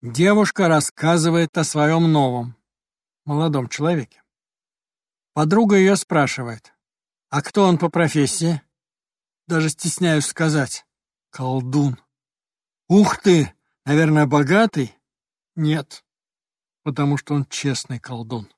Девушка рассказывает о своем новом, молодом человеке. Подруга ее спрашивает, а кто он по профессии? Даже стесняюсь сказать. Колдун. Ух ты! Наверное, богатый? Нет, потому что он честный колдун.